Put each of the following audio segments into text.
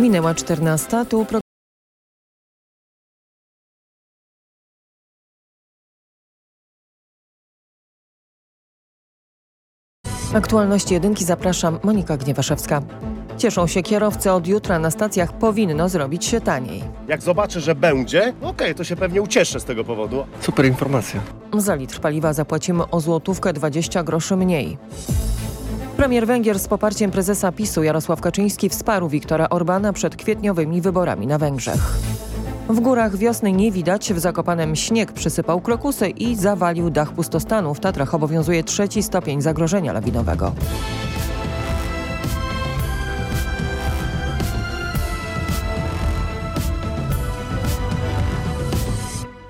Minęła 14, tu pro... Aktualności jedynki zapraszam Monika Gniewaszewska. Cieszą się kierowcy, od jutra na stacjach powinno zrobić się taniej. Jak zobaczę, że będzie, okej, to się pewnie ucieszę z tego powodu. Super informacja. Za litr paliwa zapłacimy o złotówkę 20 groszy mniej. Premier Węgier z poparciem prezesa PiSu Jarosław Kaczyński wsparł Viktora Orbana przed kwietniowymi wyborami na Węgrzech. W górach wiosny nie widać, w Zakopanem śnieg przysypał krokusy i zawalił dach pustostanu. W Tatrach obowiązuje trzeci stopień zagrożenia lawinowego.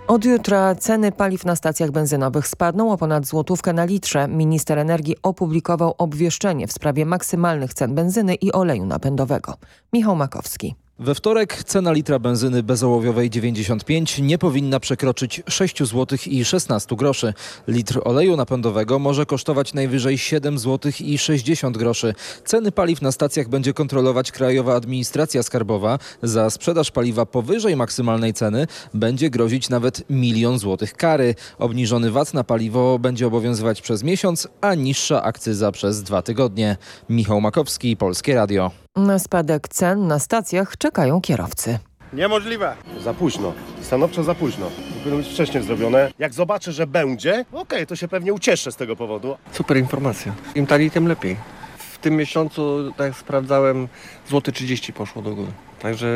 Od jutra ceny paliw na stacjach benzynowych spadną o ponad złotówkę na litrze. Minister energii opublikował obwieszczenie w sprawie maksymalnych cen benzyny i oleju napędowego. Michał Makowski. We wtorek cena litra benzyny bezołowiowej 95 nie powinna przekroczyć 6 zł i 16 groszy. Litr oleju napędowego może kosztować najwyżej 7 zł i 60 groszy. Ceny paliw na stacjach będzie kontrolować Krajowa Administracja Skarbowa. Za sprzedaż paliwa powyżej maksymalnej ceny będzie grozić nawet milion złotych kary. Obniżony VAT na paliwo będzie obowiązywać przez miesiąc, a niższa akcyza przez dwa tygodnie. Michał Makowski, Polskie Radio. Na spadek cen na stacjach czekają kierowcy. Niemożliwe. Za późno. Stanowczo za późno. Powinno być wcześniej zrobione. Jak zobaczę, że będzie, okej, to się pewnie ucieszę z tego powodu. Super informacja. Im taniej, tym lepiej. W tym miesiącu, tak jak sprawdzałem, złoty 30 poszło do góry. Także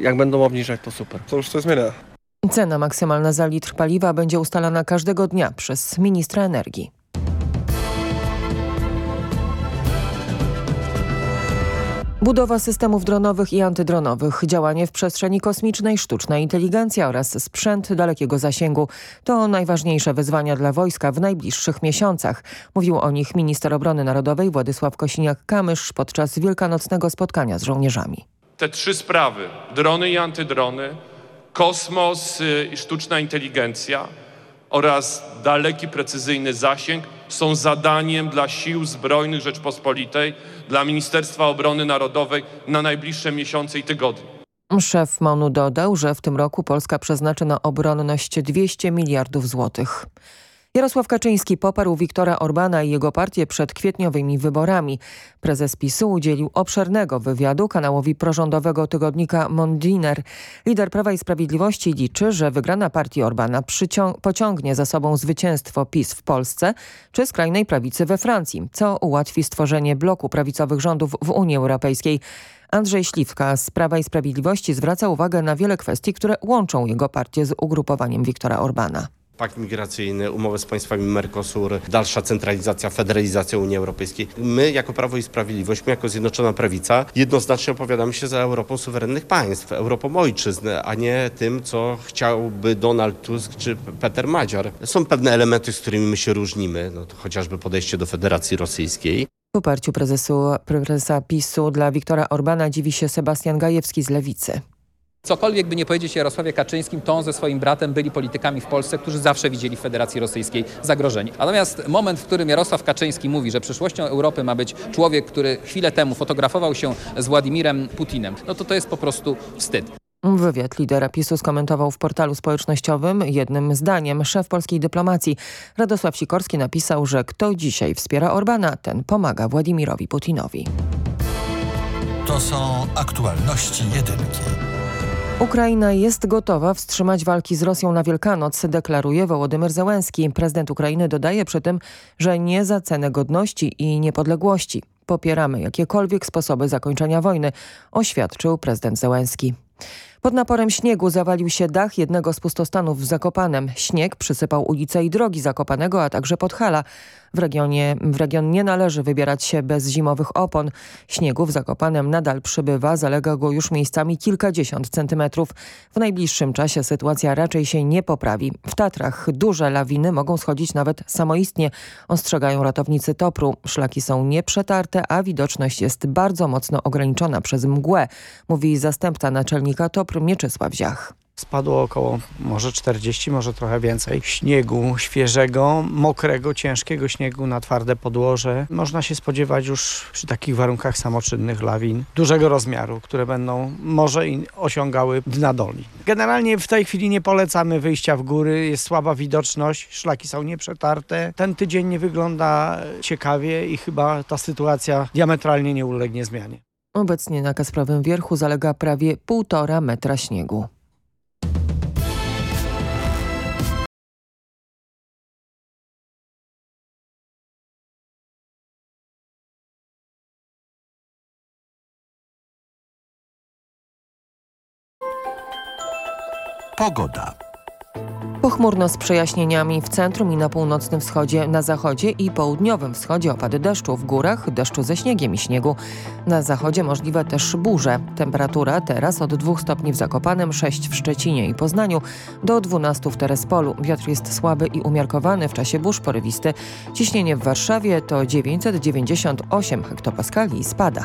jak będą obniżać, to super. To już coś zmienia. Cena maksymalna za litr paliwa będzie ustalana każdego dnia przez ministra energii. Budowa systemów dronowych i antydronowych, działanie w przestrzeni kosmicznej, sztuczna inteligencja oraz sprzęt dalekiego zasięgu to najważniejsze wyzwania dla wojska w najbliższych miesiącach. Mówił o nich minister obrony narodowej Władysław Kosiniak-Kamysz podczas wielkanocnego spotkania z żołnierzami. Te trzy sprawy, drony i antydrony, kosmos y, i sztuczna inteligencja oraz daleki, precyzyjny zasięg są zadaniem dla Sił Zbrojnych Rzeczpospolitej, dla Ministerstwa Obrony Narodowej na najbliższe miesiące i tygodnie. Szef MONU dodał, że w tym roku Polska przeznaczy na obronność 200 miliardów złotych. Jarosław Kaczyński poparł Viktora Orbana i jego partię przed kwietniowymi wyborami. Prezes PiSu udzielił obszernego wywiadu kanałowi prorządowego tygodnika Mondiner. Lider Prawa i Sprawiedliwości liczy, że wygrana partii Orbana pociągnie za sobą zwycięstwo PiS w Polsce czy skrajnej prawicy we Francji, co ułatwi stworzenie bloku prawicowych rządów w Unii Europejskiej. Andrzej Śliwka z Prawa i Sprawiedliwości zwraca uwagę na wiele kwestii, które łączą jego partię z ugrupowaniem Viktora Orbana. Pakt migracyjny, umowę z państwami Mercosur, dalsza centralizacja, federalizacja Unii Europejskiej. My jako Prawo i Sprawiedliwość, my jako Zjednoczona Prawica jednoznacznie opowiadamy się za Europą suwerennych państw, Europą ojczyzn, a nie tym, co chciałby Donald Tusk czy Peter Madziar. Są pewne elementy, z którymi my się różnimy, no to chociażby podejście do Federacji Rosyjskiej. Poparciu prezesu, prezesa PiSu dla Viktora Orbana dziwi się Sebastian Gajewski z Lewicy. Cokolwiek by nie powiedzieć Jarosławie Kaczyńskim, to on ze swoim bratem byli politykami w Polsce, którzy zawsze widzieli w Federacji Rosyjskiej zagrożenie. Natomiast moment, w którym Jarosław Kaczyński mówi, że przyszłością Europy ma być człowiek, który chwilę temu fotografował się z Władimirem Putinem, no to to jest po prostu wstyd. Wywiad lidera PiSu skomentował w portalu społecznościowym jednym zdaniem. Szef polskiej dyplomacji Radosław Sikorski napisał, że kto dzisiaj wspiera Orbana, ten pomaga Władimirowi Putinowi. To są aktualności jedynki. Ukraina jest gotowa wstrzymać walki z Rosją na Wielkanoc, deklaruje Wołodymyr Zełenski. Prezydent Ukrainy dodaje przy tym, że nie za cenę godności i niepodległości. Popieramy jakiekolwiek sposoby zakończenia wojny, oświadczył prezydent Zełenski. Pod naporem śniegu zawalił się dach jednego z pustostanów w Zakopanem. Śnieg przysypał ulice i drogi Zakopanego, a także Podhala. W, regionie, w region nie należy wybierać się bez zimowych opon. Śniegu w Zakopanem nadal przybywa, zalega go już miejscami kilkadziesiąt centymetrów. W najbliższym czasie sytuacja raczej się nie poprawi. W Tatrach duże lawiny mogą schodzić nawet samoistnie, ostrzegają ratownicy Topru. Szlaki są nieprzetarte, a widoczność jest bardzo mocno ograniczona przez mgłę, mówi zastępca naczelnika Topru Mieczysław Ziach. Spadło około może 40, może trochę więcej śniegu świeżego, mokrego, ciężkiego śniegu na twarde podłoże. Można się spodziewać już przy takich warunkach samoczynnych lawin dużego rozmiaru, które będą może osiągały dna doli. Generalnie w tej chwili nie polecamy wyjścia w góry, jest słaba widoczność, szlaki są nieprzetarte. Ten tydzień nie wygląda ciekawie i chyba ta sytuacja diametralnie nie ulegnie zmianie. Obecnie na Kasprowym Wierchu zalega prawie półtora metra śniegu. Pogoda. Pochmurno z przejaśnieniami w centrum i na północnym wschodzie, na zachodzie i południowym wschodzie opady deszczu, w górach deszczu ze śniegiem i śniegu. Na zachodzie możliwe też burze. Temperatura teraz od 2 stopni w Zakopanem, 6 w Szczecinie i Poznaniu, do 12 w Terespolu. Wiatr jest słaby i umiarkowany w czasie burz porywisty. Ciśnienie w Warszawie to 998 hektopaskali i spada.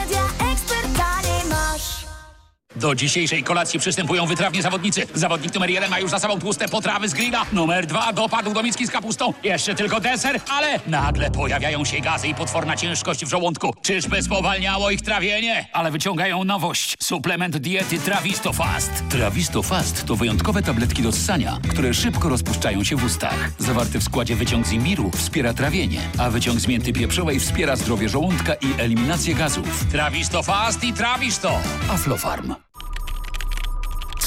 Do dzisiejszej kolacji przystępują wytrawni zawodnicy. Zawodnik numer jeden ma już za sobą tłuste potrawy z grilla. Numer dwa dopadł do miski z kapustą. Jeszcze tylko deser, ale nagle pojawiają się gazy i potworna ciężkość w żołądku. Czyżby spowalniało ich trawienie? Ale wyciągają nowość. Suplement diety Travisto Fast. Travisto Fast to wyjątkowe tabletki do ssania, które szybko rozpuszczają się w ustach. Zawarty w składzie wyciąg z imbiru wspiera trawienie, a wyciąg z mięty pieprzowej wspiera zdrowie żołądka i eliminację gazów. Travisto Fast i Travisto. Aflofarm.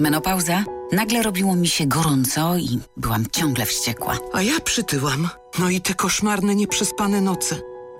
Menopauza? Nagle robiło mi się gorąco i byłam ciągle wściekła. A ja przytyłam. No i te koszmarne, nieprzespane noce.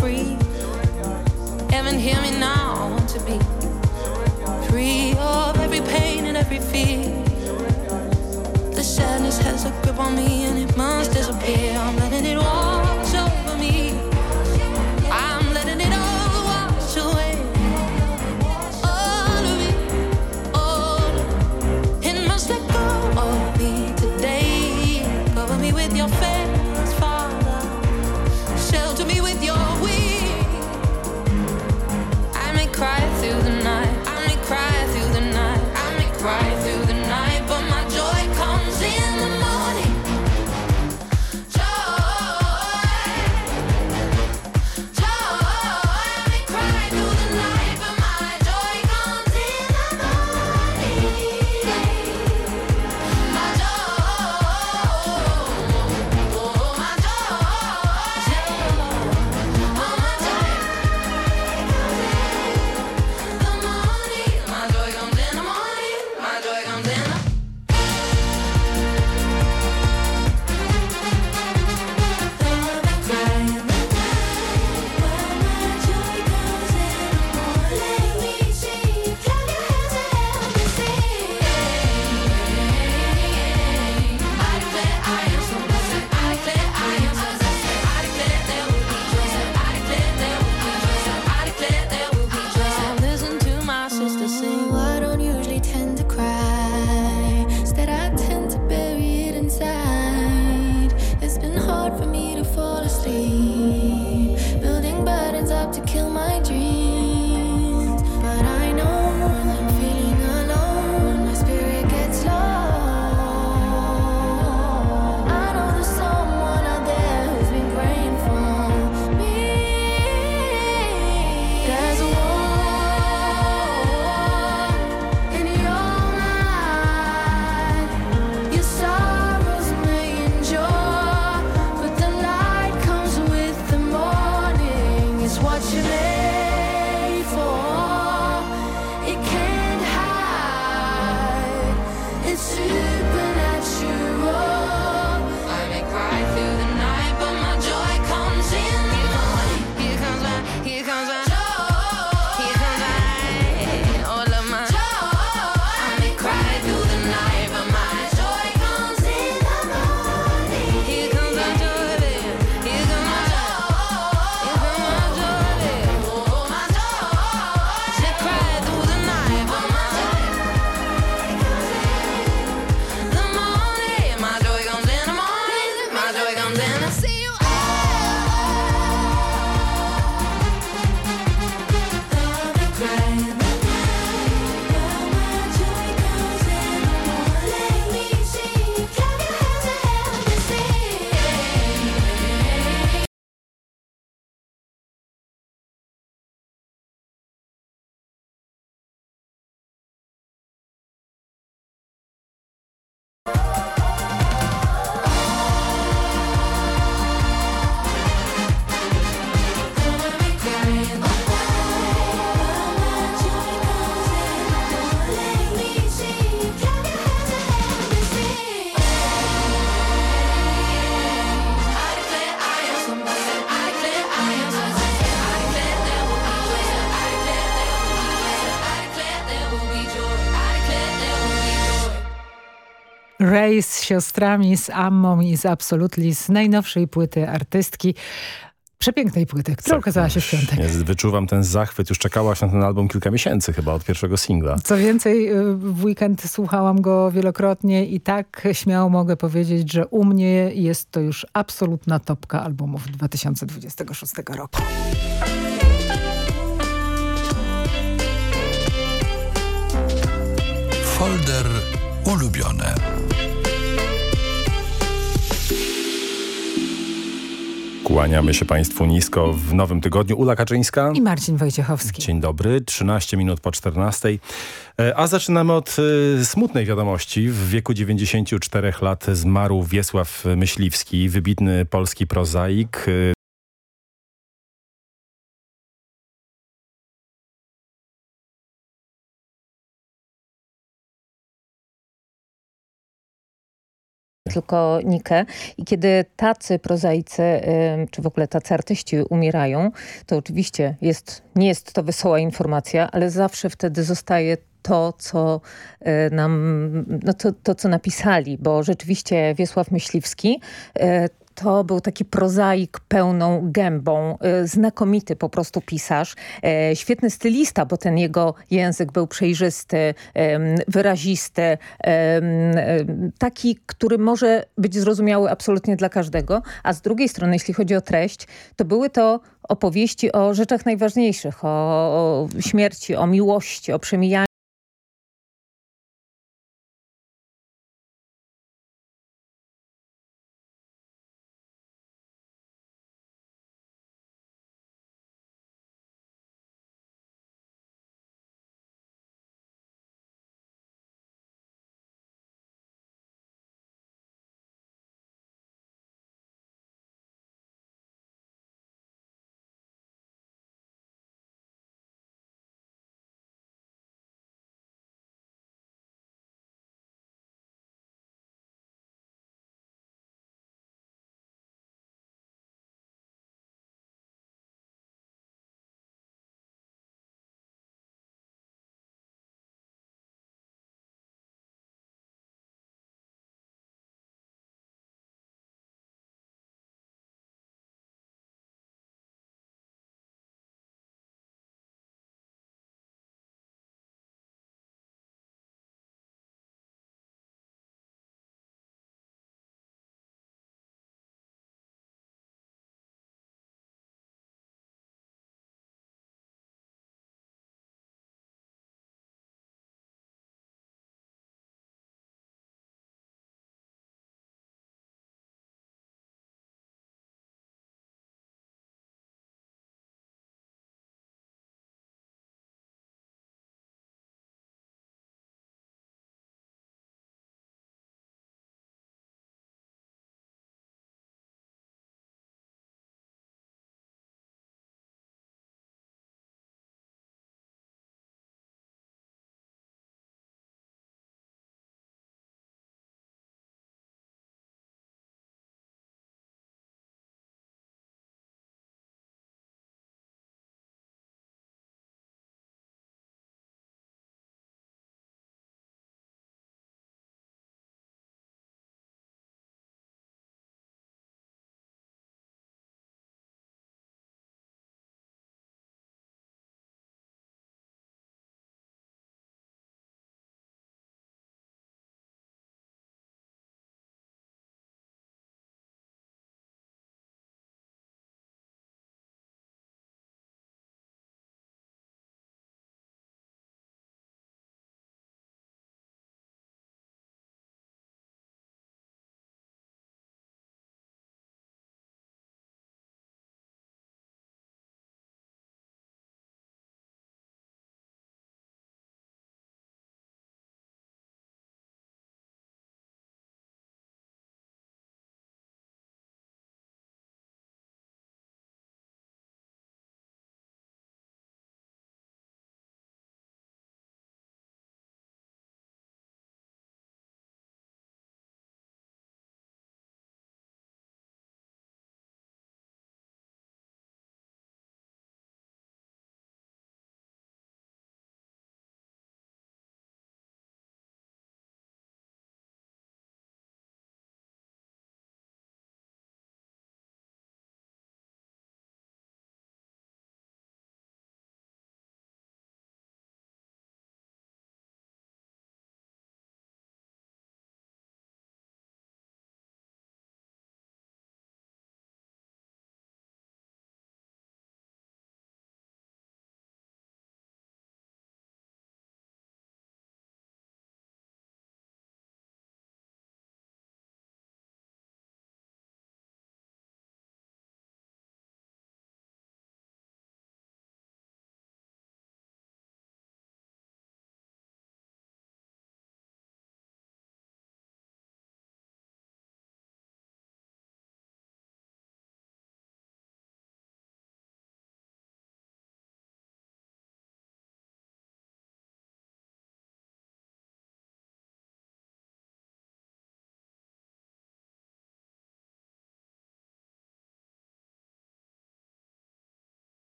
Free. Heaven, hear me now. I want to be free of every pain and every fear. The sadness has a grip on me and it must disappear. Ray z siostrami, z Ammą i z Absolutely z najnowszej płyty artystki. Przepięknej płyty, która ukazała się w piątek. Jest, wyczuwam ten zachwyt. Już czekałaś na ten album kilka miesięcy chyba od pierwszego singla. Co więcej, y, w weekend słuchałam go wielokrotnie i tak śmiało mogę powiedzieć, że u mnie jest to już absolutna topka albumów 2026 roku. Folder ulubione. Kłaniamy się Państwu nisko w nowym tygodniu. Ula Kaczyńska. I Marcin Wojciechowski. Dzień dobry, 13 minut po 14. E, A zaczynamy od e, smutnej wiadomości. W wieku 94 lat zmarł Wiesław Myśliwski, wybitny polski prozaik. Tylko Nikę. I kiedy tacy prozaicy, czy w ogóle tacy artyści umierają, to oczywiście jest, nie jest to wesoła informacja, ale zawsze wtedy zostaje to, co y, nam, no to, to, co napisali, bo rzeczywiście Wiesław Myśliwski y, to był taki prozaik pełną gębą, y, znakomity po prostu pisarz, e, świetny stylista, bo ten jego język był przejrzysty, wyrazisty, taki, który może być zrozumiały absolutnie dla każdego, a z drugiej strony, jeśli chodzi o treść, to były to opowieści o rzeczach najważniejszych, o śmierci, o miłości, o przemijaniu